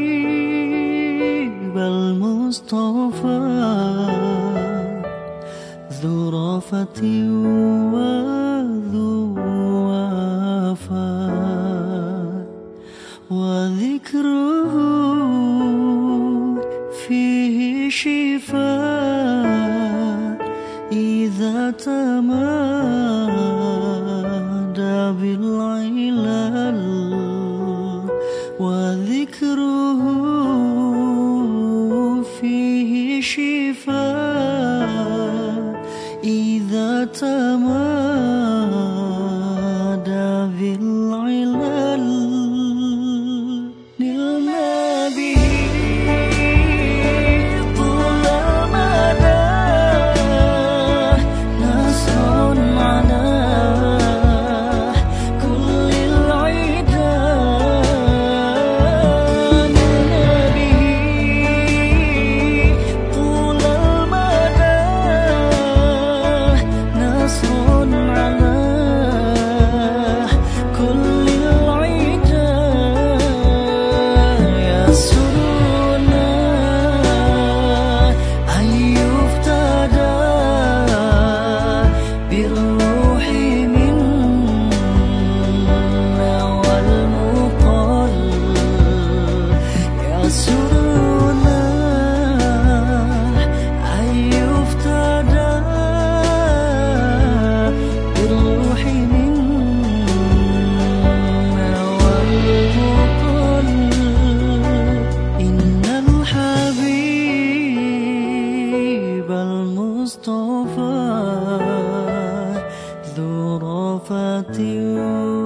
الحبيب المصطفى ذو رافة وذو وفاء وذكره فيه شفاء إذا تمادى بالعلل وذكره إذا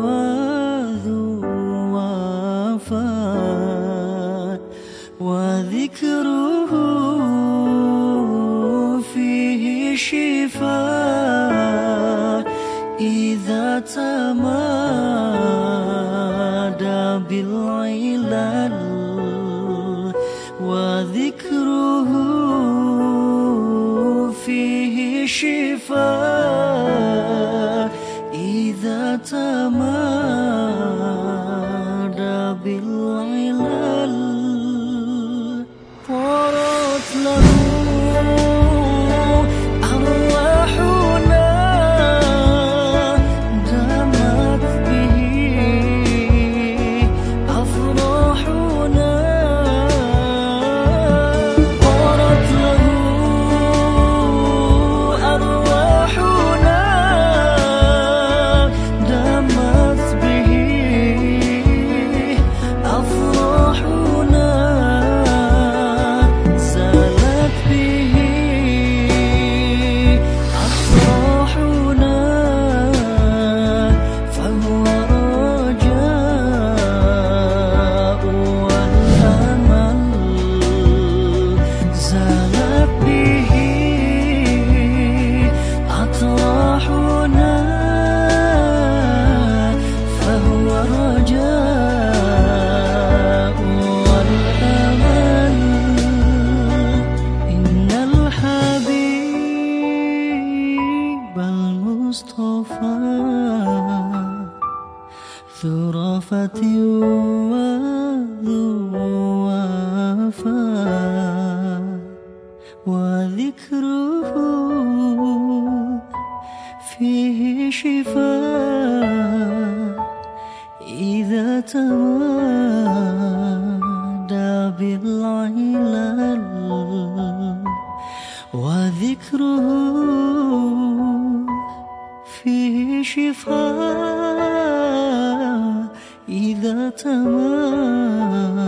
وذو وفاء وذكره فيه شفاء إذا تمادى بالعلل وذكره شفاء إذا تمادى ثرافة وذو وفاء وذكره فيه شفاء إذا تمادى بالعلل وذكره شفاء إذا تمام